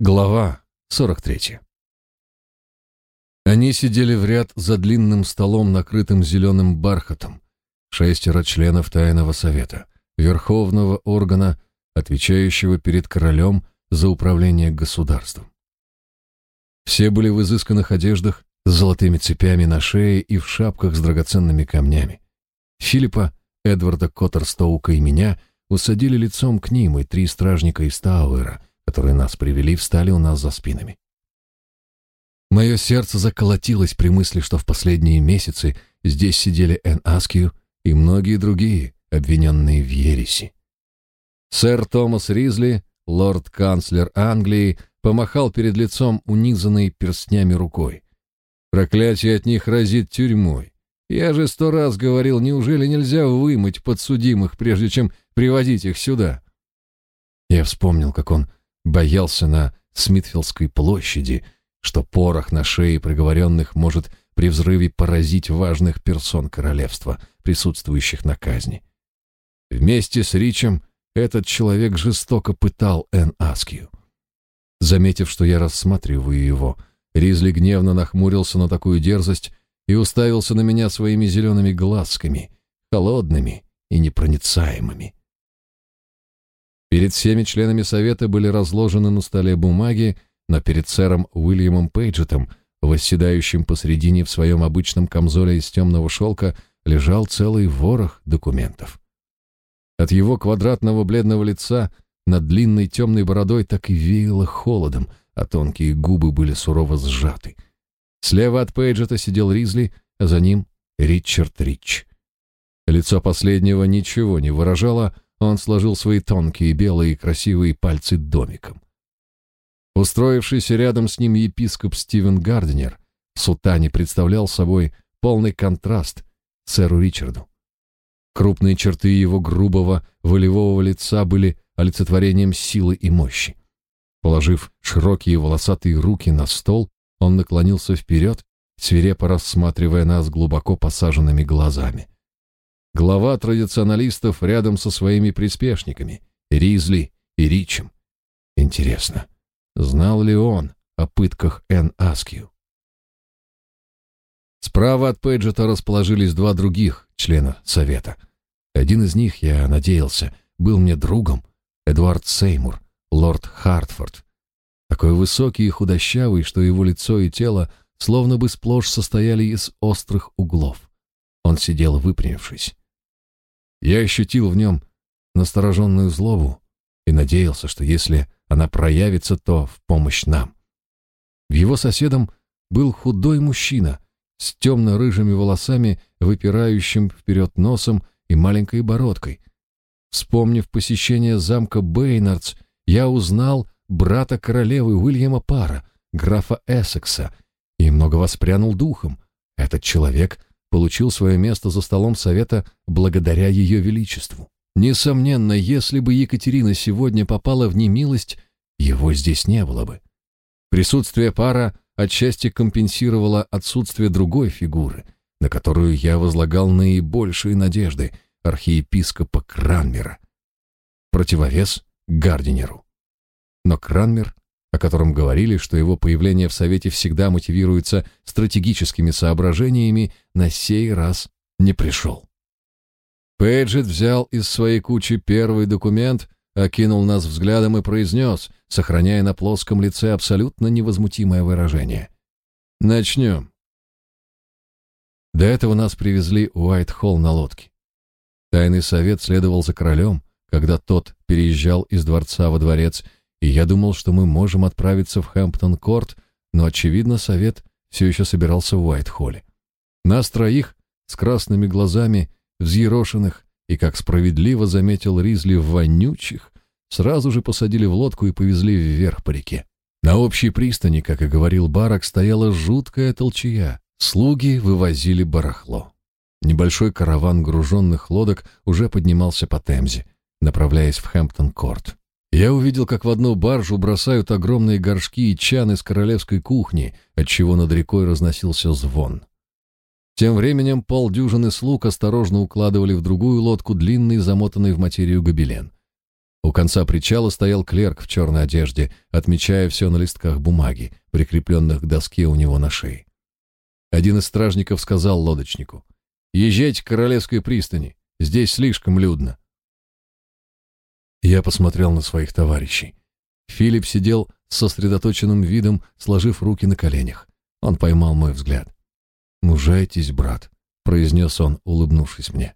Глава 43. Они сидели в ряд за длинным столом, накрытым зеленым бархатом. Шестеро членов Тайного Совета, верховного органа, отвечающего перед королем за управление государством. Все были в изысканных одеждах, с золотыми цепями на шее и в шапках с драгоценными камнями. Филиппа, Эдварда Коттерстоука и меня усадили лицом к ним, и три стражника из Тауэра — которые нас привели, встали у нас за спинами. Мое сердце заколотилось при мысли, что в последние месяцы здесь сидели Эн Аскью и многие другие, обвиненные в ереси. Сэр Томас Ризли, лорд-канцлер Англии, помахал перед лицом унизанной перстнями рукой. Проклятие от них разит тюрьмой. Я же сто раз говорил, неужели нельзя вымыть подсудимых, прежде чем приводить их сюда? Я вспомнил, как он боялся на Смитфилдской площади, что порох на шее приговоренных может при взрыве поразить важных персон королевства, присутствующих на казни. Вместе с Ричем этот человек жестоко пытал Эн Аскью. Заметив, что я рассматриваю его, Ризли гневно нахмурился на такую дерзость и уставился на меня своими зелеными глазками, холодными и непроницаемыми. Перед всеми членами совета были разложены на столе бумаги, но перед сэром Уильямом Пейджетом, восседающим посредине в своем обычном камзоле из темного шелка, лежал целый ворох документов. От его квадратного бледного лица над длинной темной бородой так и веяло холодом, а тонкие губы были сурово сжаты. Слева от Пейджета сидел Ризли, а за ним Ричард Рич. Лицо последнего ничего не выражало, он сложил свои тонкие, белые, красивые пальцы домиком. Устроившийся рядом с ним епископ Стивен Гардинер в сутане представлял собой полный контраст сэру Ричарду. Крупные черты его грубого, волевого лица были олицетворением силы и мощи. Положив широкие волосатые руки на стол, он наклонился вперед, свирепо рассматривая нас глубоко посаженными глазами глава традиционалистов рядом со своими приспешниками, Ризли и Ричем. Интересно, знал ли он о пытках Эн Аскью? Справа от Пейджета расположились два других члена Совета. Один из них, я надеялся, был мне другом, Эдвард Сеймур, лорд Хартфорд. Такой высокий и худощавый, что его лицо и тело словно бы сплошь состояли из острых углов. Он сидел выпрямившись. Я ощутил в нем настороженную злобу и надеялся, что если она проявится, то в помощь нам. Его соседом был худой мужчина с темно-рыжими волосами, выпирающим вперед носом и маленькой бородкой. Вспомнив посещение замка Бейнардс, я узнал брата королевы Уильяма Пара, графа Эссекса, и много воспрянул духом. Этот человек получил свое место за столом совета благодаря ее величеству. Несомненно, если бы Екатерина сегодня попала в немилость, его здесь не было бы. Присутствие пара отчасти компенсировало отсутствие другой фигуры, на которую я возлагал наибольшие надежды архиепископа Кранмера. Противовес Гардинеру. Но Кранмер о котором говорили, что его появление в Совете всегда мотивируется стратегическими соображениями, на сей раз не пришел. Пейджет взял из своей кучи первый документ, окинул нас взглядом и произнес, сохраняя на плоском лице абсолютно невозмутимое выражение. «Начнем». До этого нас привезли в Уайт-Холл на лодке. Тайный совет следовал за королем, когда тот переезжал из дворца во дворец и я думал, что мы можем отправиться в Хэмптон-Корт, но, очевидно, совет все еще собирался в Уайт-Холле. Нас троих, с красными глазами, взъерошенных, и, как справедливо заметил Ризли, вонючих, сразу же посадили в лодку и повезли вверх по реке. На общей пристани, как и говорил Барак, стояла жуткая толчья. Слуги вывозили барахло. Небольшой караван груженных лодок уже поднимался по Темзе, направляясь в Хэмптон-Корт. Я увидел, как в одну баржу бросают огромные горшки и чаны с королевской кухни, отчего над рекой разносился звон. Тем временем полдюжины слуг осторожно укладывали в другую лодку длинный, замотанный в материю гобелен. У конца причала стоял клерк в черной одежде, отмечая все на листках бумаги, прикрепленных к доске у него на шее. Один из стражников сказал лодочнику, «Езжайте к Королевской пристани, здесь слишком людно». Я посмотрел на своих товарищей. Филипп сидел с сосредоточенным видом, сложив руки на коленях. Он поймал мой взгляд. «Мужайтесь, брат», — произнес он, улыбнувшись мне.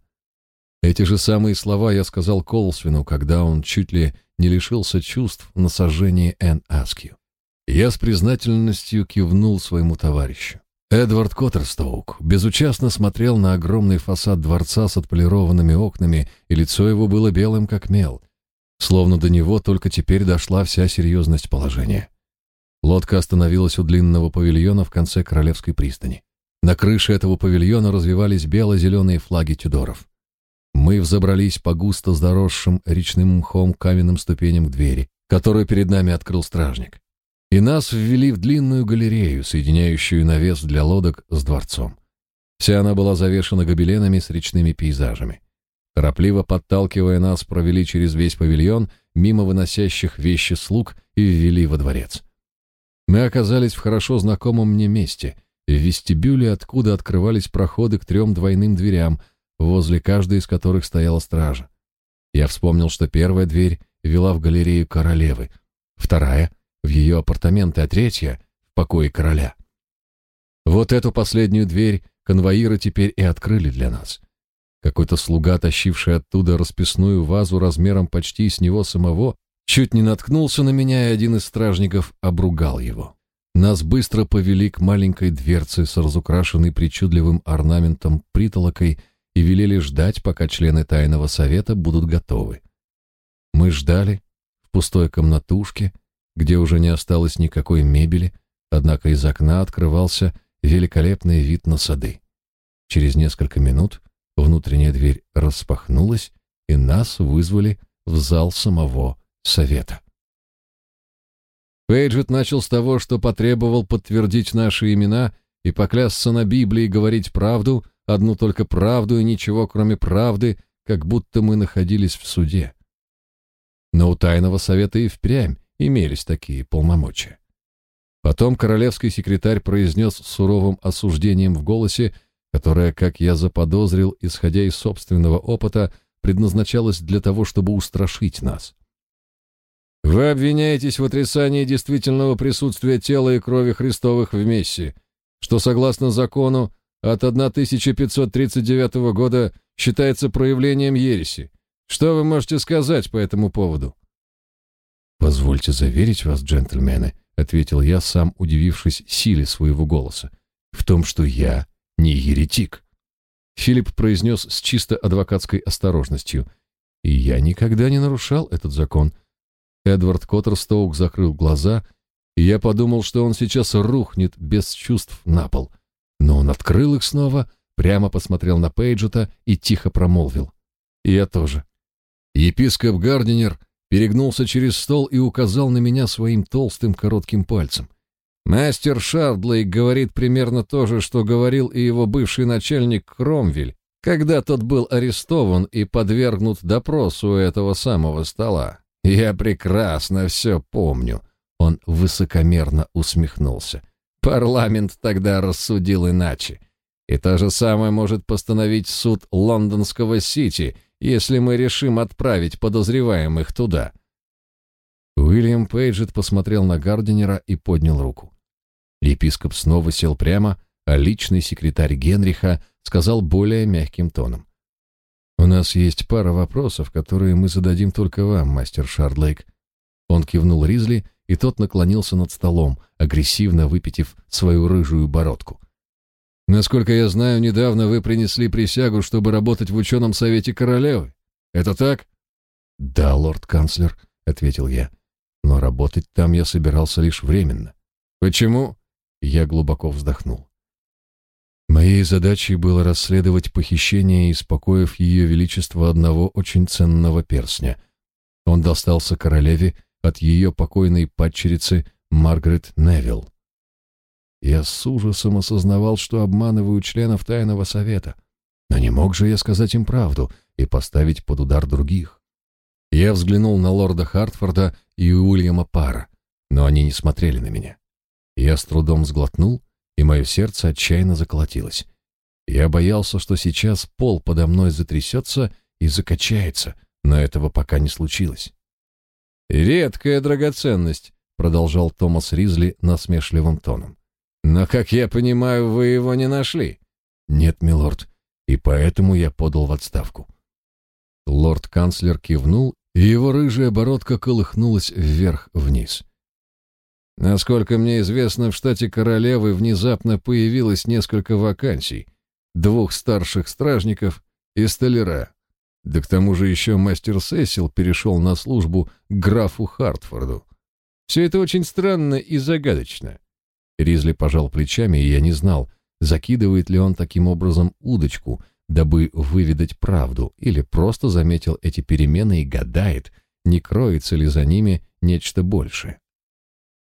Эти же самые слова я сказал Колсвину, когда он чуть ли не лишился чувств на сожжении Энн Аскью. Я с признательностью кивнул своему товарищу. Эдвард Коттерстоук безучастно смотрел на огромный фасад дворца с отполированными окнами, и лицо его было белым как мел, словно до него только теперь дошла вся серьезность положения. Лодка остановилась у длинного павильона в конце Королевской пристани. На крыше этого павильона развивались бело-зеленые флаги Тюдоров. Мы взобрались по густо заросшим речным мхом каменным ступеням к двери, которую перед нами открыл стражник. И нас ввели в длинную галерею, соединяющую навес для лодок с дворцом. Вся она была завешена гобеленами с речными пейзажами. Торопливо подталкивая нас, провели через весь павильон, мимо выносящих вещи слуг и ввели во дворец. Мы оказались в хорошо знакомом мне месте, в вестибюле, откуда открывались проходы к трем двойным дверям, возле каждой из которых стояла стража. Я вспомнил, что первая дверь вела в галерею королевы, вторая — в ее апартаменты, а третья — в покое короля. Вот эту последнюю дверь конвоиры теперь и открыли для нас. Какой-то слуга, тащивший оттуда расписную вазу размером почти с него самого, чуть не наткнулся на меня, и один из стражников обругал его. Нас быстро повели к маленькой дверце с разукрашенной причудливым орнаментом притолокой и велели ждать, пока члены тайного совета будут готовы. Мы ждали в пустой комнатушке, где уже не осталось никакой мебели, однако из окна открывался великолепный вид на сады. Через несколько минут внутренняя дверь распахнулась, и нас вызвали в зал самого совета. Пейджет начал с того, что потребовал подтвердить наши имена и поклясться на Библии говорить правду, одну только правду и ничего, кроме правды, как будто мы находились в суде. Но у тайного совета и впрямь имелись такие полномочия. Потом королевский секретарь произнес с суровым осуждением в голосе, которое, как я заподозрил, исходя из собственного опыта, предназначалось для того, чтобы устрашить нас. Вы обвиняетесь в отрицании действительного присутствия тела и крови Христовых в Мессе, что, согласно закону, от 1539 года считается проявлением ереси. Что вы можете сказать по этому поводу? «Позвольте заверить вас, джентльмены», — ответил я, сам удивившись силе своего голоса, «в том, что я не еретик». Филипп произнес с чисто адвокатской осторожностью, «И я никогда не нарушал этот закон». Эдвард Коттерстоук закрыл глаза, и я подумал, что он сейчас рухнет без чувств на пол. Но он открыл их снова, прямо посмотрел на Пейджета и тихо промолвил. Я тоже. Епископ Гардинер перегнулся через стол и указал на меня своим толстым коротким пальцем. Мастер Шардлейк говорит примерно то же, что говорил и его бывший начальник Кромвель, когда тот был арестован и подвергнут допросу у этого самого стола. Я прекрасно все помню. Он высокомерно усмехнулся. Парламент тогда рассудил иначе. И то же самое может постановить суд лондонского Сити — если мы решим отправить подозреваемых туда. Уильям Пейджет посмотрел на Гардинера и поднял руку. Епископ снова сел прямо, а личный секретарь Генриха сказал более мягким тоном. «У нас есть пара вопросов, которые мы зададим только вам, мастер Шардлейк». Он кивнул Ризли, и тот наклонился над столом, агрессивно выпитив свою рыжую бородку. Насколько я знаю, недавно вы принесли присягу, чтобы работать в ученом совете королевы. Это так? Да, лорд-канцлер, ответил я. Но работать там я собирался лишь временно. Почему? Я глубоко вздохнул. Моей задачей было расследовать похищение из покоев ее величества одного очень ценного перстня. Он достался королеве от ее покойной падчерицы Маргарет Невилл. Я с ужасом осознавал, что обманываю членов тайного совета. Но не мог же я сказать им правду и поставить под удар других. Я взглянул на лорда Хартфорда и Уильяма Пара, но они не смотрели на меня. Я с трудом сглотнул, и мое сердце отчаянно заколотилось. Я боялся, что сейчас пол подо мной затрясется и закачается, но этого пока не случилось. «Редкая драгоценность», — продолжал Томас Ризли насмешливым тоном. «Но, как я понимаю, вы его не нашли». «Нет, милорд, и поэтому я подал в отставку». Лорд-канцлер кивнул, и его рыжая бородка колыхнулась вверх-вниз. Насколько мне известно, в штате Королевы внезапно появилось несколько вакансий. Двух старших стражников и столяра. Да к тому же еще мастер Сесил перешел на службу к графу Хартфорду. Все это очень странно и загадочно. Ризли пожал плечами, и я не знал, закидывает ли он таким образом удочку, дабы выведать правду, или просто заметил эти перемены и гадает, не кроется ли за ними нечто большее.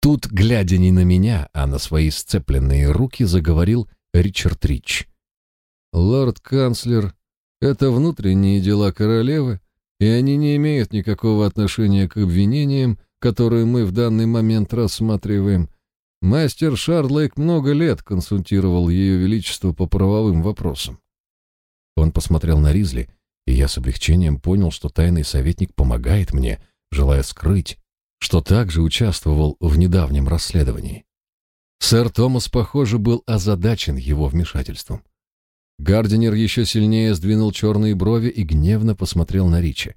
Тут, глядя не на меня, а на свои сцепленные руки, заговорил Ричард Рич. «Лорд-канцлер это внутренние дела королевы, и они не имеют никакого отношения к обвинениям, которые мы в данный момент рассматриваем. Мастер Шардлейк много лет консультировал Ее Величество по правовым вопросам. Он посмотрел на Ризли, и я с облегчением понял, что тайный советник помогает мне, желая скрыть, что также участвовал в недавнем расследовании. Сэр Томас, похоже, был озадачен его вмешательством. Гардинер еще сильнее сдвинул черные брови и гневно посмотрел на Ричи.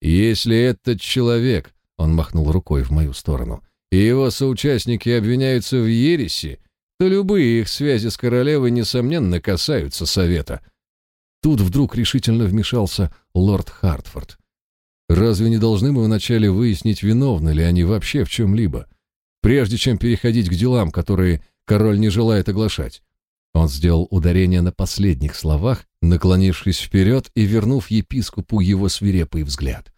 «Если этот человек...» — он махнул рукой в мою сторону. «И его соучастники обвиняются в ереси, то любые их связи с королевой, несомненно, касаются совета». Тут вдруг решительно вмешался лорд Хартфорд. «Разве не должны мы вначале выяснить, виновны ли они вообще в чем-либо, прежде чем переходить к делам, которые король не желает оглашать?» Он сделал ударение на последних словах, наклонившись вперед и вернув епископу его свирепый взгляд.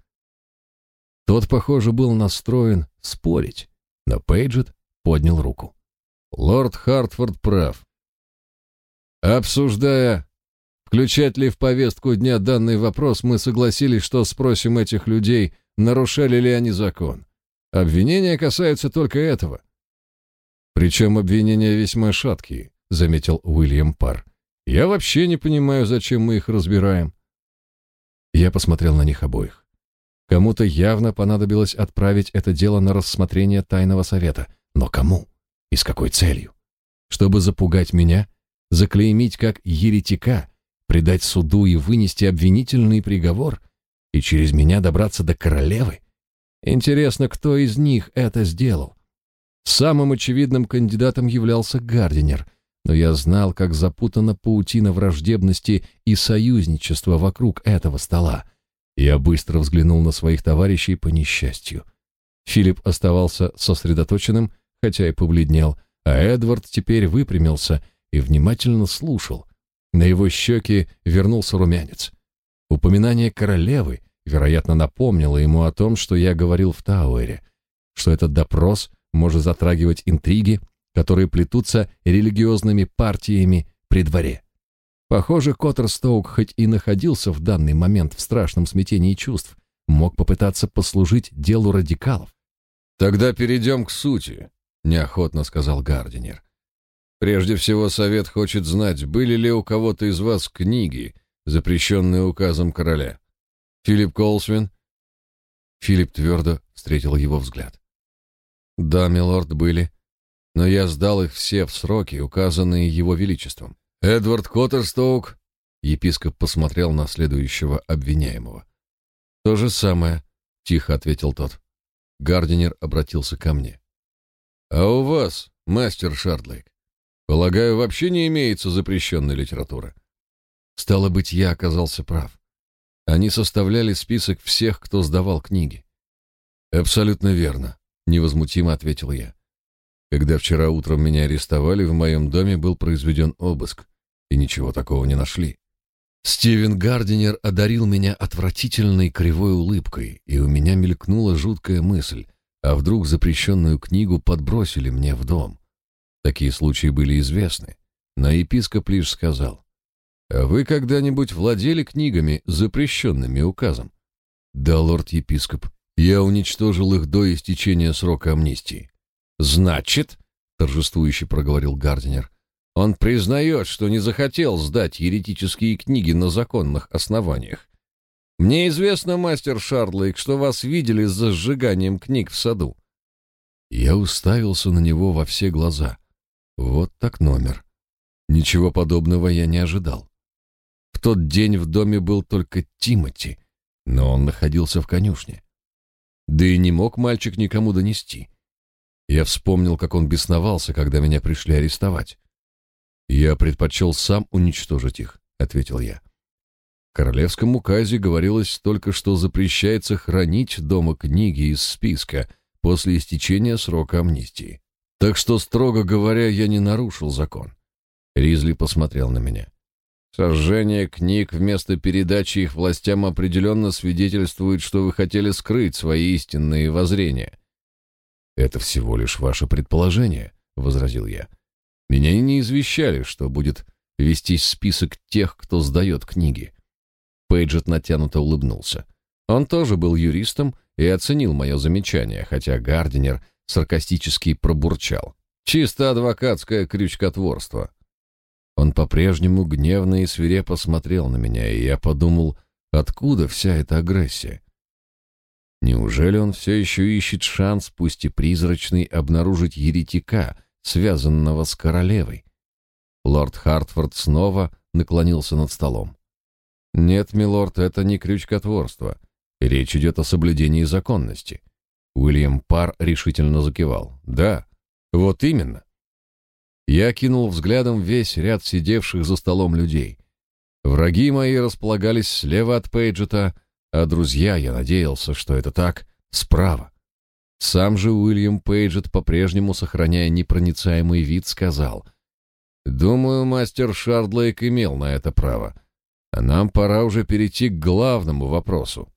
Тот, похоже, был настроен спорить, но Пейджет поднял руку. Лорд Хартфорд прав. Обсуждая, включать ли в повестку дня данный вопрос, мы согласились, что спросим этих людей, нарушали ли они закон. Обвинения касаются только этого. Причем обвинения весьма шаткие. — заметил Уильям Пар. «Я вообще не понимаю, зачем мы их разбираем». Я посмотрел на них обоих. Кому-то явно понадобилось отправить это дело на рассмотрение тайного совета. Но кому? И с какой целью? Чтобы запугать меня? Заклеймить как еретика? Предать суду и вынести обвинительный приговор? И через меня добраться до королевы? Интересно, кто из них это сделал? Самым очевидным кандидатом являлся Гардинер — но я знал, как запутана паутина враждебности и союзничества вокруг этого стола. Я быстро взглянул на своих товарищей по несчастью. Филипп оставался сосредоточенным, хотя и побледнел, а Эдвард теперь выпрямился и внимательно слушал. На его щеки вернулся румянец. Упоминание королевы, вероятно, напомнило ему о том, что я говорил в Тауэре, что этот допрос может затрагивать интриги, которые плетутся религиозными партиями при дворе. Похоже, Коттерстоук хоть и находился в данный момент в страшном смятении чувств, мог попытаться послужить делу радикалов. «Тогда перейдем к сути», — неохотно сказал Гардинер. «Прежде всего, совет хочет знать, были ли у кого-то из вас книги, запрещенные указом короля. Филипп Колсвин?» Филипп твердо встретил его взгляд. «Да, милорд, были но я сдал их все в сроки, указанные его величеством. Эдвард Коттерстоук, епископ посмотрел на следующего обвиняемого. То же самое, тихо ответил тот. Гардинер обратился ко мне. А у вас, мастер Шардлейк, полагаю, вообще не имеется запрещенной литературы. Стало быть, я оказался прав. Они составляли список всех, кто сдавал книги. Абсолютно верно, невозмутимо ответил я. Когда вчера утром меня арестовали, в моем доме был произведен обыск, и ничего такого не нашли. Стивен Гардинер одарил меня отвратительной кривой улыбкой, и у меня мелькнула жуткая мысль, а вдруг запрещенную книгу подбросили мне в дом. Такие случаи были известны, но епископ лишь сказал, «А вы когда-нибудь владели книгами, запрещенными указом?» Да, лорд-епископ, я уничтожил их до истечения срока амнистии. Значит, торжествующе проговорил Гардинер, он признает, что не захотел сдать еретические книги на законных основаниях. Мне известно, мастер Шардлейк, что вас видели за сжиганием книг в саду. Я уставился на него во все глаза. Вот так номер. Ничего подобного я не ожидал. В тот день в доме был только Тимати, но он находился в конюшне. Да и не мог мальчик никому донести. Я вспомнил, как он бесновался, когда меня пришли арестовать. «Я предпочел сам уничтожить их», — ответил я. В королевском указе говорилось только, что запрещается хранить дома книги из списка после истечения срока амнистии. Так что, строго говоря, я не нарушил закон. Ризли посмотрел на меня. Сожжение книг вместо передачи их властям определенно свидетельствует, что вы хотели скрыть свои истинные воззрения. Это всего лишь ваше предположение, возразил я. Меня не извещали, что будет вестись список тех, кто сдает книги. Пейджет натянуто улыбнулся. Он тоже был юристом и оценил мое замечание, хотя Гардинер саркастически пробурчал. Чисто адвокатское крючкотворство. Он по-прежнему гневно и свирепо смотрел на меня, и я подумал, откуда вся эта агрессия? Неужели он все еще ищет шанс, пусть и призрачный, обнаружить еретика, связанного с королевой? Лорд Хартфорд снова наклонился над столом. «Нет, милорд, это не крючкотворство. Речь идет о соблюдении законности». Уильям Пар решительно закивал. «Да, вот именно. Я кинул взглядом весь ряд сидевших за столом людей. Враги мои располагались слева от Пейджета, а друзья, я надеялся, что это так, справа. Сам же Уильям Пейджет, по-прежнему сохраняя непроницаемый вид, сказал, «Думаю, мастер Шардлейк имел на это право, а нам пора уже перейти к главному вопросу».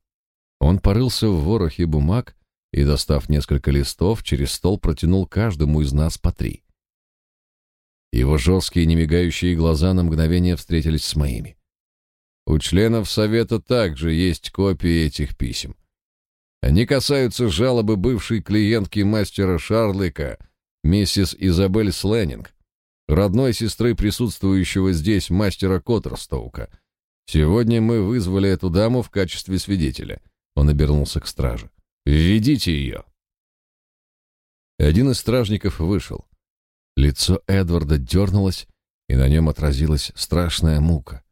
Он порылся в ворохе бумаг и, достав несколько листов, через стол протянул каждому из нас по три. Его жесткие, немигающие глаза на мгновение встретились с моими. У членов совета также есть копии этих писем. Они касаются жалобы бывшей клиентки мастера Шарлыка, миссис Изабель Сленнинг, родной сестры присутствующего здесь мастера Коттерстоука. Сегодня мы вызвали эту даму в качестве свидетеля. Он обернулся к страже. «Введите ее!» Один из стражников вышел. Лицо Эдварда дернулось, и на нем отразилась страшная мука.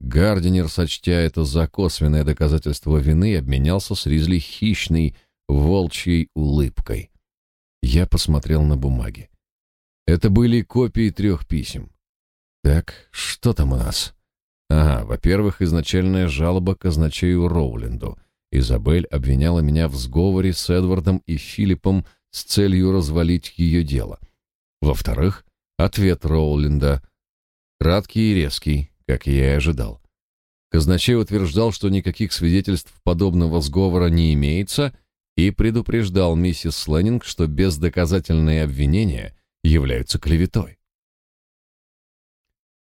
Гардинер, сочтя это за косвенное доказательство вины, обменялся с Ризли хищной, волчьей улыбкой. Я посмотрел на бумаги. Это были копии трех писем. Так, что там у нас? Ага, во-первых, изначальная жалоба к казначею Роуленду. Изабель обвиняла меня в сговоре с Эдвардом и Филиппом с целью развалить ее дело — во-вторых, ответ Роулинда краткий и резкий, как я и ожидал. Казначей утверждал, что никаких свидетельств подобного сговора не имеется, и предупреждал миссис Сленнинг, что бездоказательные обвинения являются клеветой.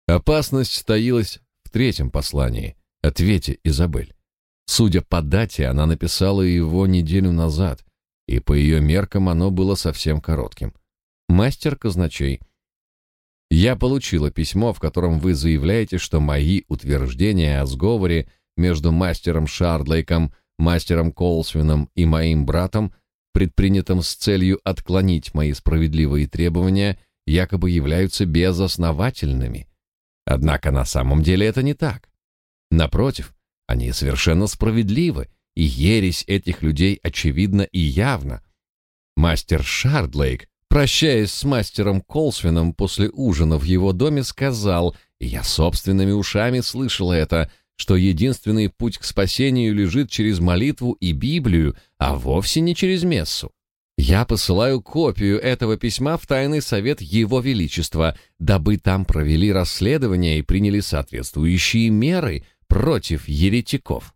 Опасность таилась в третьем послании, ответе Изабель. Судя по дате, она написала его неделю назад, и по ее меркам оно было совсем коротким мастер казначей. Я получила письмо, в котором вы заявляете, что мои утверждения о сговоре между мастером Шардлейком, мастером Колсвином и моим братом, предпринятым с целью отклонить мои справедливые требования, якобы являются безосновательными. Однако на самом деле это не так. Напротив, они совершенно справедливы, и ересь этих людей очевидна и явна. Мастер Шардлейк прощаясь с мастером Колсвином после ужина в его доме, сказал, и я собственными ушами слышал это, что единственный путь к спасению лежит через молитву и Библию, а вовсе не через мессу. Я посылаю копию этого письма в тайный совет Его Величества, дабы там провели расследование и приняли соответствующие меры против еретиков.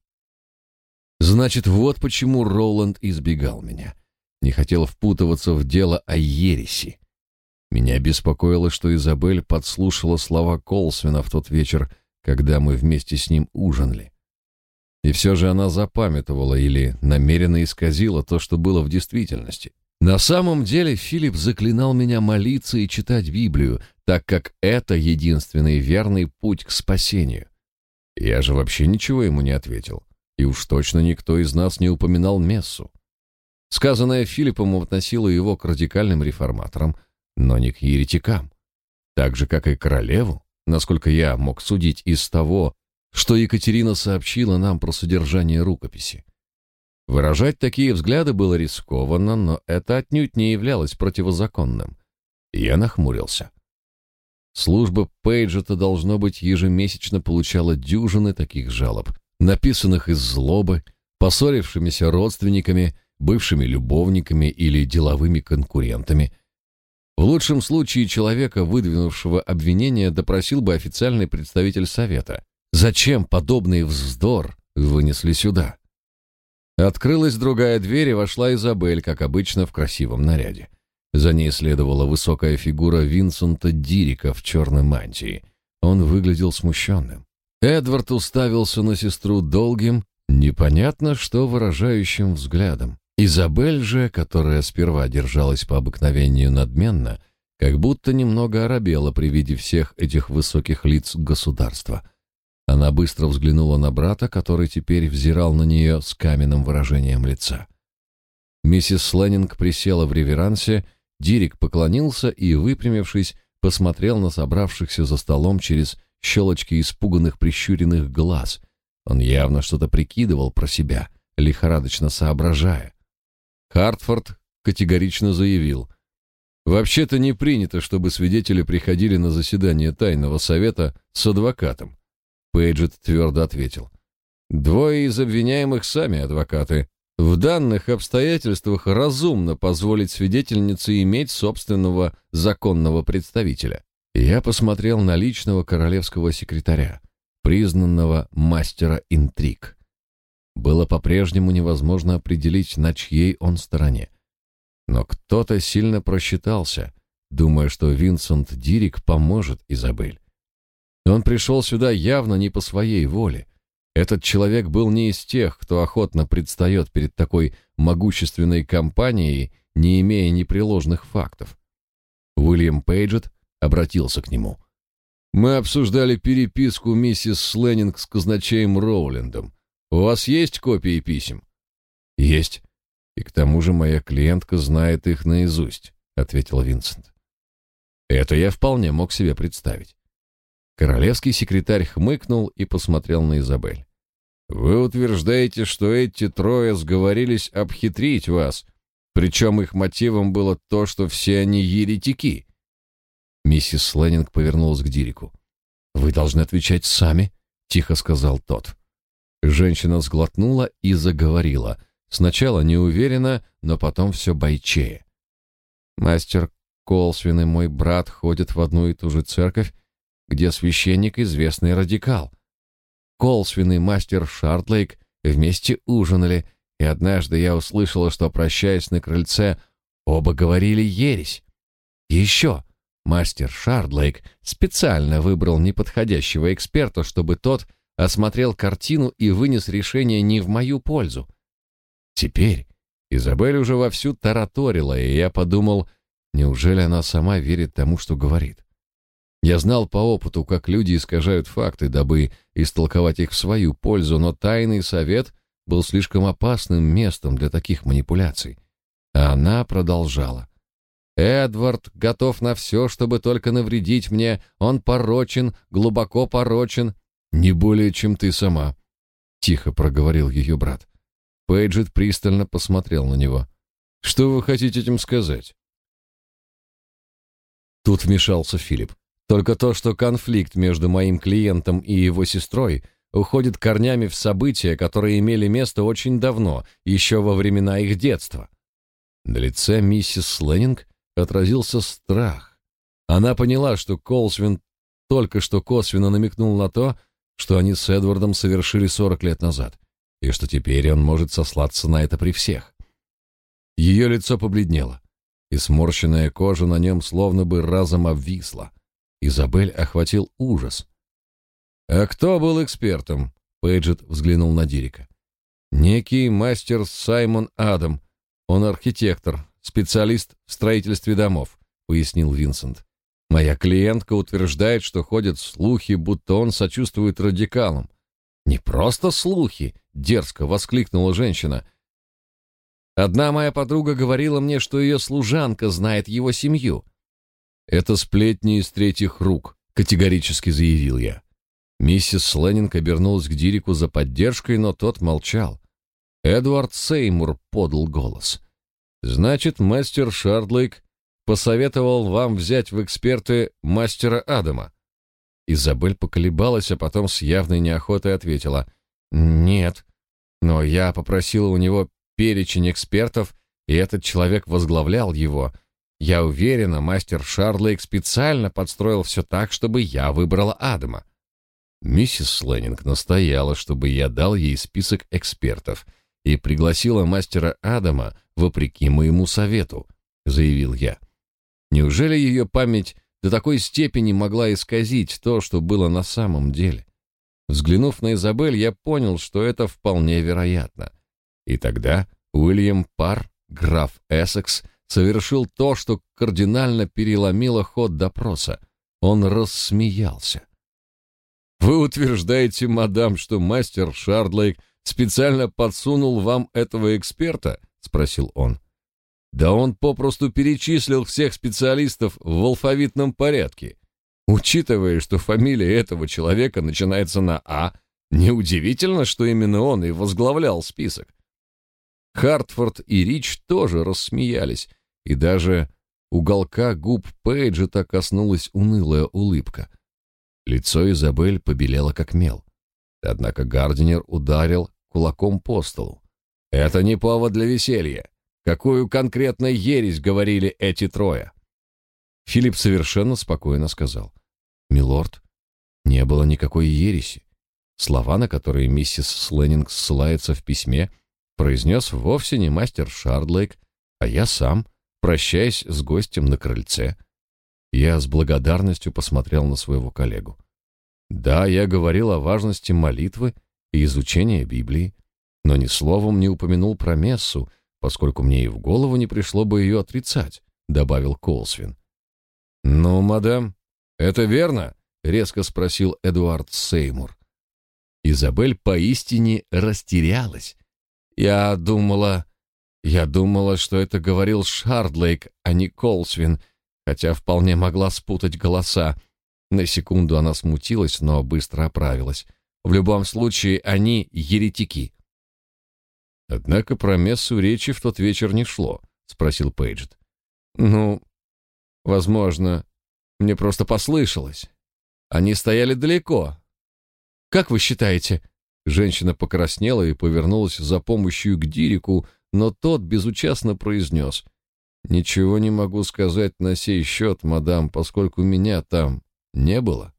Значит, вот почему Роланд избегал меня не хотел впутываться в дело о ереси. Меня беспокоило, что Изабель подслушала слова Колсвина в тот вечер, когда мы вместе с ним ужинали. И все же она запамятовала или намеренно исказила то, что было в действительности. На самом деле Филипп заклинал меня молиться и читать Библию, так как это единственный верный путь к спасению. Я же вообще ничего ему не ответил, и уж точно никто из нас не упоминал мессу. Сказанное Филиппом относило его к радикальным реформаторам, но не к еретикам. Так же, как и королеву, насколько я мог судить из того, что Екатерина сообщила нам про содержание рукописи. Выражать такие взгляды было рискованно, но это отнюдь не являлось противозаконным. Я нахмурился. Служба Пейджета, должно быть, ежемесячно получала дюжины таких жалоб, написанных из злобы, поссорившимися родственниками, бывшими любовниками или деловыми конкурентами. В лучшем случае человека, выдвинувшего обвинение, допросил бы официальный представитель совета. Зачем подобный вздор вынесли сюда? Открылась другая дверь, и вошла Изабель, как обычно, в красивом наряде. За ней следовала высокая фигура Винсента Дирика в черной мантии. Он выглядел смущенным. Эдвард уставился на сестру долгим, непонятно что выражающим взглядом. Изабель же, которая сперва держалась по обыкновению надменно, как будто немного оробела при виде всех этих высоких лиц государства. Она быстро взглянула на брата, который теперь взирал на нее с каменным выражением лица. Миссис Сленнинг присела в реверансе, Дирик поклонился и, выпрямившись, посмотрел на собравшихся за столом через щелочки испуганных прищуренных глаз. Он явно что-то прикидывал про себя, лихорадочно соображая. Хартфорд категорично заявил: "Вообще-то не принято, чтобы свидетели приходили на заседание тайного совета с адвокатом. Пейджет твердо ответил. Двое из обвиняемых сами адвокаты. В данных обстоятельствах разумно позволить свидетельнице иметь собственного законного представителя. Я посмотрел на личного королевского секретаря, признанного мастера интриг. Было по-прежнему невозможно определить, на чьей он стороне. Но кто-то сильно просчитался, думая, что Винсент Дирик поможет Изабель. Он пришел сюда явно не по своей воле. Этот человек был не из тех, кто охотно предстает перед такой могущественной компанией, не имея непреложных фактов. Уильям Пейджет обратился к нему. «Мы обсуждали переписку миссис Сленнинг с казначеем Роулендом. У вас есть копии писем?» «Есть. И к тому же моя клиентка знает их наизусть», — ответил Винсент. Это я вполне мог себе представить. Королевский секретарь хмыкнул и посмотрел на Изабель. Вы утверждаете, что эти трое сговорились обхитрить вас, причем их мотивом было то, что все они еретики. Миссис Сленнинг повернулась к Дирику. Вы должны отвечать сами, тихо сказал тот. Женщина сглотнула и заговорила. Сначала неуверенно, но потом все бойчее. Мастер Колсвин и мой брат ходят в одну и ту же церковь где священник известный радикал. Колсвин мастер Шартлейк вместе ужинали, и однажды я услышала, что, прощаясь на крыльце, оба говорили ересь. Еще мастер Шардлейк специально выбрал неподходящего эксперта, чтобы тот осмотрел картину и вынес решение не в мою пользу. Теперь Изабель уже вовсю тараторила, и я подумал, неужели она сама верит тому, что говорит? Я знал по опыту, как люди искажают факты, дабы истолковать их в свою пользу, но тайный совет был слишком опасным местом для таких манипуляций. А она продолжала. Эдвард готов на все, чтобы только навредить мне. Он порочен, глубоко порочен. Не более, чем ты сама, тихо проговорил ее брат. Пейджет пристально посмотрел на него. Что вы хотите этим сказать? Тут вмешался Филипп. Только то, что конфликт между моим клиентом и его сестрой уходит корнями в события, которые имели место очень давно, еще во времена их детства. На лице миссис Сленнинг отразился страх. Она поняла, что Колсвин только что косвенно намекнул на то, что они с Эдвардом совершили 40 лет назад, и что теперь он может сослаться на это при всех. Ее лицо побледнело, и сморщенная кожа на нем словно бы разом обвисла. Изабель охватил ужас. «А кто был экспертом?» Пейджет взглянул на Дирика. Некий мастер Саймон Адам. Он архитектор, специалист в строительстве домов, пояснил Винсент. Моя клиентка утверждает, что ходят слухи, будто он сочувствует радикалам. Не просто слухи, дерзко воскликнула женщина. Одна моя подруга говорила мне, что ее служанка знает его семью. Это сплетни из третьих рук, категорически заявил я. Миссис Сленнинг обернулась к Дирику за поддержкой, но тот молчал. Эдвард Сеймур подал голос. Значит, мастер Шардлейк посоветовал вам взять в эксперты мастера Адама. Изабель поколебалась, а потом с явной неохотой ответила: "Нет, но я попросила у него перечень экспертов, и этот человек возглавлял его. Я уверена, мастер Шардлейк специально подстроил все так, чтобы я выбрала Адама". Миссис Сленнинг настояла, чтобы я дал ей список экспертов и пригласила мастера Адама вопреки моему совету, заявил я. Неужели ее память до такой степени могла исказить то, что было на самом деле? Взглянув на Изабель, я понял, что это вполне вероятно. И тогда Уильям Пар, граф Эссекс, совершил то, что кардинально переломило ход допроса. Он рассмеялся. Вы утверждаете, мадам, что мастер Шардлейк специально подсунул вам этого эксперта? спросил он. Да он попросту перечислил всех специалистов в алфавитном порядке. Учитывая, что фамилия этого человека начинается на А, неудивительно, что именно он и возглавлял список. Хартфорд и Рич тоже рассмеялись, и даже уголка губ Пейджета коснулась унылая улыбка — Лицо Изабель побелело как мел. Однако Гардинер ударил кулаком по столу. Это не повод для веселья. Какую конкретно ересь говорили эти трое? Филипп совершенно спокойно сказал: "Милорд, не было никакой ереси. Слова, на которые миссис Сленнинг ссылается в письме, произнес вовсе не мастер Шардлейк, а я сам, прощаясь с гостем на крыльце. Я с благодарностью посмотрел на своего коллегу. Да, я говорил о важности молитвы и изучения Библии, но ни словом не упомянул про мессу, поскольку мне и в голову не пришло бы ее отрицать, добавил Колсвин. Ну, мадам, это верно? резко спросил Эдуард Сеймур. Изабель поистине растерялась. Я думала, я думала, что это говорил Шардлейк, а не Колсвин хотя вполне могла спутать голоса. На секунду она смутилась, но быстро оправилась. В любом случае, они еретики. Однако про мессу речи в тот вечер не шло, спросил Пейджет. Ну, возможно, мне просто послышалось. Они стояли далеко. Как вы считаете? Женщина покраснела и повернулась за помощью к Дирику, но тот безучастно произнес. Ничего не могу сказать на сей счет, мадам, поскольку меня там не было.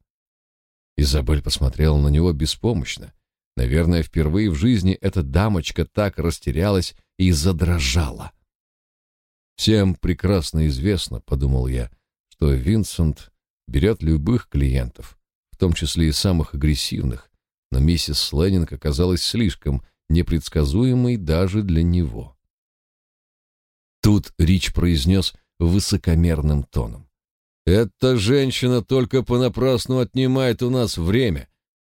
Изабель посмотрела на него беспомощно. Наверное, впервые в жизни эта дамочка так растерялась и задрожала. Всем прекрасно известно, подумал я, что Винсент берет любых клиентов, в том числе и самых агрессивных, но миссис Сленнинг оказалась слишком непредсказуемой даже для него. Тут Рич произнес высокомерным тоном. «Эта женщина только понапрасну отнимает у нас время».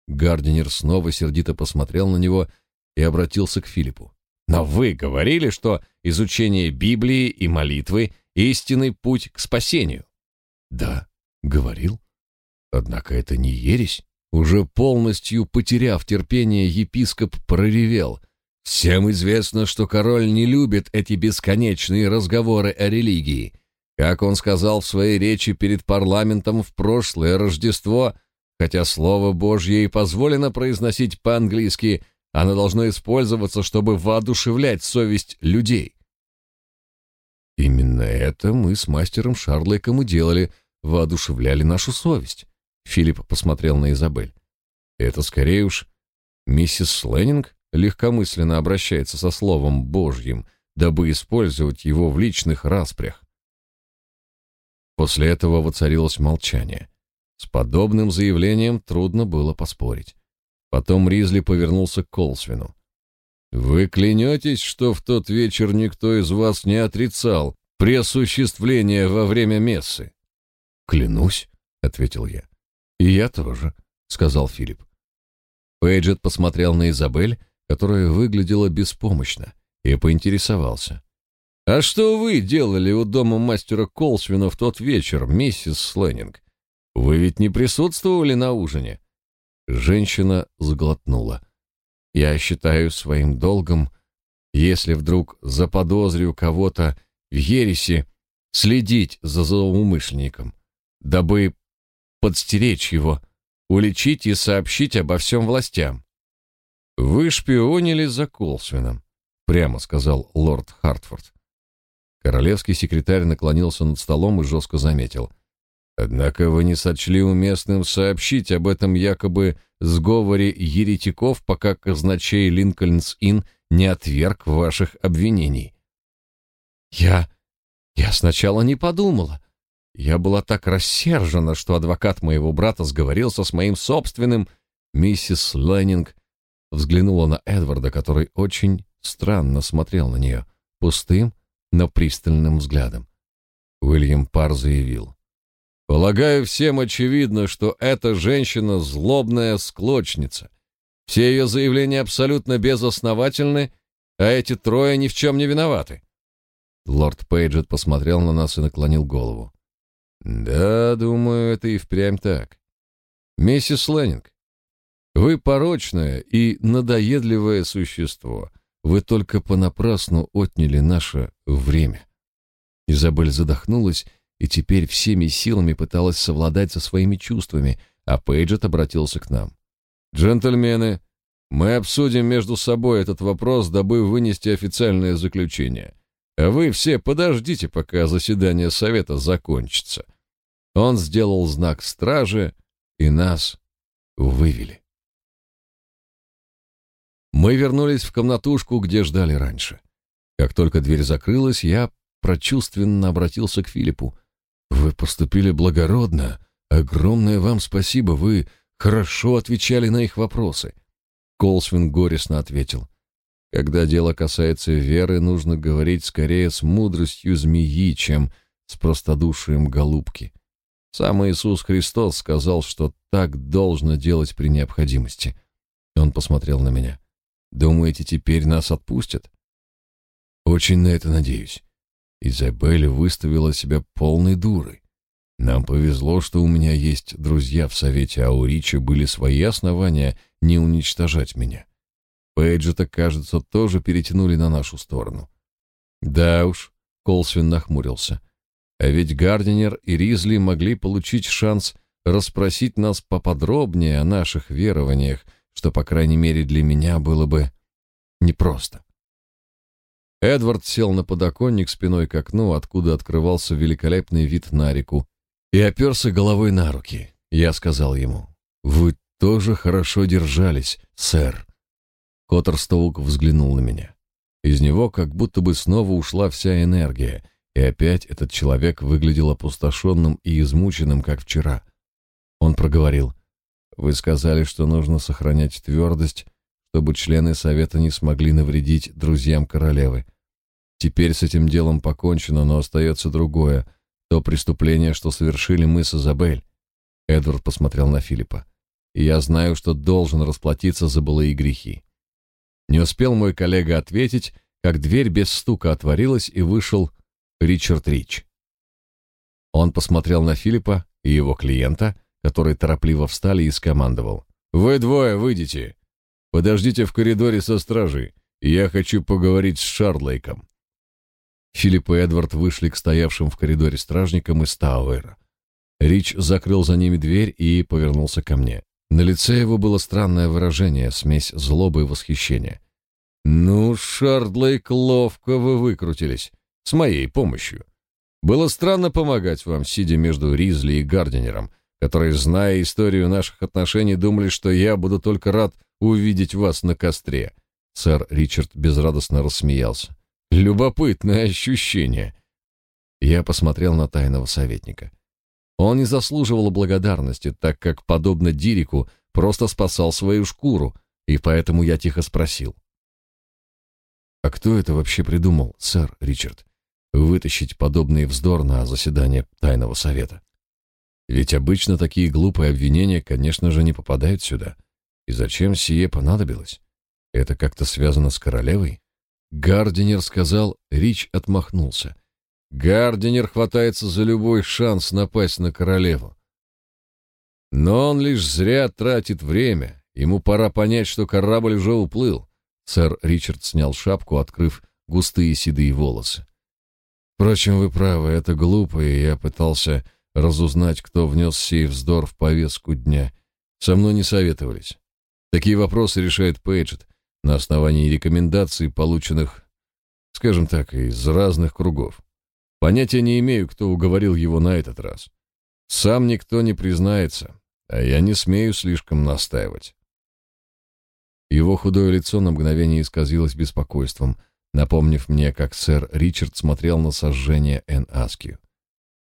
Гардинер снова сердито посмотрел на него и обратился к Филиппу. «Но вы говорили, что изучение Библии и молитвы — истинный путь к спасению». «Да, говорил. Однако это не ересь». Уже полностью потеряв терпение, епископ проревел. Всем известно, что король не любит эти бесконечные разговоры о религии. Как он сказал в своей речи перед парламентом в прошлое Рождество, хотя слово Божье и позволено произносить по-английски, оно должно использоваться, чтобы воодушевлять совесть людей. Именно это мы с мастером Шарлейком и делали, воодушевляли нашу совесть. Филипп посмотрел на Изабель. Это скорее уж миссис Леннинг? легкомысленно обращается со словом Божьим, дабы использовать его в личных распрях. После этого воцарилось молчание. С подобным заявлением трудно было поспорить. Потом Ризли повернулся к Колсвину. «Вы клянетесь, что в тот вечер никто из вас не отрицал преосуществление во время мессы?» «Клянусь», — ответил я. «И я тоже», — сказал Филипп. Пейджет посмотрел на Изабель, которая выглядела беспомощно, и поинтересовался. «А что вы делали у дома мастера Колсвина в тот вечер, миссис Сленнинг? Вы ведь не присутствовали на ужине?» Женщина сглотнула. «Я считаю своим долгом, если вдруг заподозрю кого-то в ереси, следить за злоумышленником, дабы подстеречь его, уличить и сообщить обо всем властям. «Вы шпионили за Колсвином», — прямо сказал лорд Хартфорд. Королевский секретарь наклонился над столом и жестко заметил. «Однако вы не сочли уместным сообщить об этом якобы сговоре еретиков, пока казначей Линкольнс-Инн не отверг ваших обвинений». «Я... я сначала не подумала. Я была так рассержена, что адвокат моего брата сговорился с моим собственным...» Миссис Леннинг взглянула на Эдварда, который очень странно смотрел на нее, пустым, но пристальным взглядом. Уильям Пар заявил. «Полагаю, всем очевидно, что эта женщина злобная склочница. Все ее заявления абсолютно безосновательны, а эти трое ни в чем не виноваты». Лорд Пейджет посмотрел на нас и наклонил голову. «Да, думаю, это и впрямь так. Миссис Леннинг, вы порочное и надоедливое существо. Вы только понапрасну отняли наше время. Изабель задохнулась и теперь всеми силами пыталась совладать со своими чувствами, а Пейджет обратился к нам. «Джентльмены, мы обсудим между собой этот вопрос, дабы вынести официальное заключение. А вы все подождите, пока заседание совета закончится». Он сделал знак стражи, и нас вывели. Мы вернулись в комнатушку, где ждали раньше. Как только дверь закрылась, я прочувственно обратился к Филиппу. «Вы поступили благородно. Огромное вам спасибо. Вы хорошо отвечали на их вопросы». Колсвин горестно ответил. «Когда дело касается веры, нужно говорить скорее с мудростью змеи, чем с простодушием голубки. Сам Иисус Христос сказал, что так должно делать при необходимости». Он посмотрел на меня. Думаете, теперь нас отпустят? Очень на это надеюсь. Изабель выставила себя полной дурой. Нам повезло, что у меня есть друзья в совете, а у Ричи были свои основания не уничтожать меня. Пейджета, кажется, тоже перетянули на нашу сторону. Да уж, Колсвин нахмурился. А ведь Гардинер и Ризли могли получить шанс расспросить нас поподробнее о наших верованиях, что, по крайней мере, для меня было бы непросто. Эдвард сел на подоконник спиной к окну, откуда открывался великолепный вид на реку, и оперся головой на руки. Я сказал ему, «Вы тоже хорошо держались, сэр». Коттерстоук взглянул на меня. Из него как будто бы снова ушла вся энергия, и опять этот человек выглядел опустошенным и измученным, как вчера. Он проговорил, вы сказали, что нужно сохранять твердость, чтобы члены совета не смогли навредить друзьям королевы. Теперь с этим делом покончено, но остается другое, то преступление, что совершили мы с Изабель. Эдвард посмотрел на Филиппа. И я знаю, что должен расплатиться за былые грехи. Не успел мой коллега ответить, как дверь без стука отворилась и вышел Ричард Рич. Он посмотрел на Филиппа и его клиента — которые торопливо встали и скомандовал. «Вы двое выйдите. Подождите в коридоре со стражей. Я хочу поговорить с Шарлейком». Филипп и Эдвард вышли к стоявшим в коридоре стражникам из Тауэра. Рич закрыл за ними дверь и повернулся ко мне. На лице его было странное выражение, смесь злобы и восхищения. «Ну, Шардлейк, ловко вы выкрутились. С моей помощью. Было странно помогать вам, сидя между Ризли и Гардинером, которые, зная историю наших отношений, думали, что я буду только рад увидеть вас на костре. Сэр Ричард безрадостно рассмеялся. Любопытное ощущение. Я посмотрел на тайного советника. Он не заслуживал благодарности, так как, подобно Дирику, просто спасал свою шкуру, и поэтому я тихо спросил. «А кто это вообще придумал, сэр Ричард, вытащить подобный вздор на заседание Тайного Совета? Ведь обычно такие глупые обвинения, конечно же, не попадают сюда. И зачем сие понадобилось? Это как-то связано с королевой?» Гардинер сказал, Рич отмахнулся. Гардинер хватается за любой шанс напасть на королеву. Но он лишь зря тратит время. Ему пора понять, что корабль уже уплыл. Сэр Ричард снял шапку, открыв густые седые волосы. Впрочем, вы правы, это глупо, и я пытался разузнать, кто внес сей вздор в повестку дня. Со мной не советовались. Такие вопросы решает Пейджет на основании рекомендаций, полученных, скажем так, из разных кругов. Понятия не имею, кто уговорил его на этот раз. Сам никто не признается, а я не смею слишком настаивать. Его худое лицо на мгновение исказилось беспокойством, напомнив мне, как сэр Ричард смотрел на сожжение Эн Аскью.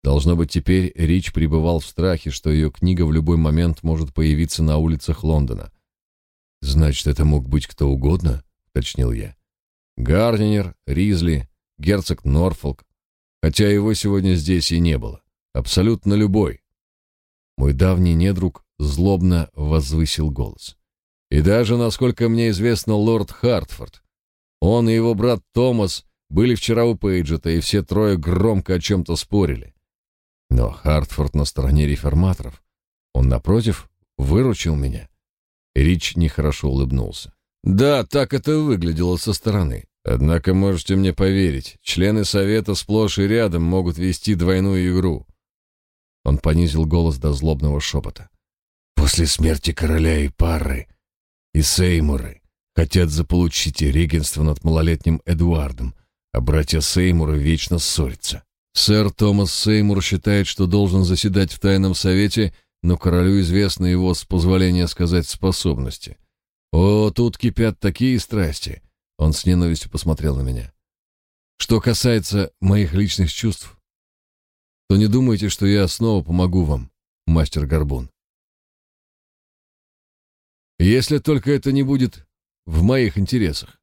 Должно быть, теперь Рич пребывал в страхе, что ее книга в любой момент может появиться на улицах Лондона. «Значит, это мог быть кто угодно?» — уточнил я. «Гардинер, Ризли, герцог Норфолк, хотя его сегодня здесь и не было. Абсолютно любой». Мой давний недруг злобно возвысил голос. «И даже, насколько мне известно, лорд Хартфорд. Он и его брат Томас были вчера у Пейджета, и все трое громко о чем-то спорили. Но Хартфорд на стороне реформаторов. Он, напротив, выручил меня. Рич нехорошо улыбнулся. Да, так это выглядело со стороны. Однако можете мне поверить, члены совета сплошь и рядом могут вести двойную игру. Он понизил голос до злобного шепота. После смерти короля и пары и Сеймуры хотят заполучить регенство над малолетним Эдуардом, а братья Сеймуры вечно ссорятся. Сэр Томас Сеймур считает, что должен заседать в тайном совете но королю известны его, с позволения сказать, способности. О, тут кипят такие страсти. Он с ненавистью посмотрел на меня. Что касается моих личных чувств, то не думайте, что я снова помогу вам, мастер Горбун. Если только это не будет в моих интересах.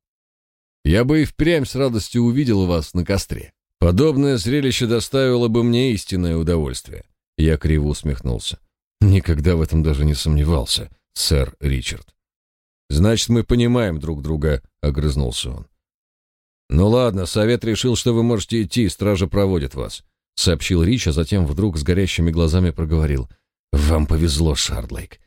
Я бы и впрямь с радостью увидел вас на костре. Подобное зрелище доставило бы мне истинное удовольствие. Я криво усмехнулся. Никогда в этом даже не сомневался, сэр Ричард. Значит, мы понимаем друг друга, огрызнулся он. Ну ладно, совет решил, что вы можете идти, стража проводит вас, сообщил Рич, а затем вдруг с горящими глазами проговорил: Вам повезло, Шардлейк.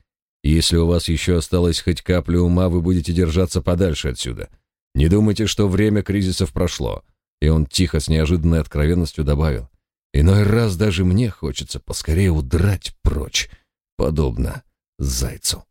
Если у вас еще осталось хоть капля ума, вы будете держаться подальше отсюда. Не думайте, что время кризисов прошло. И он тихо с неожиданной откровенностью добавил: Иной раз даже мне хочется поскорее удрать прочь подобно зайцу.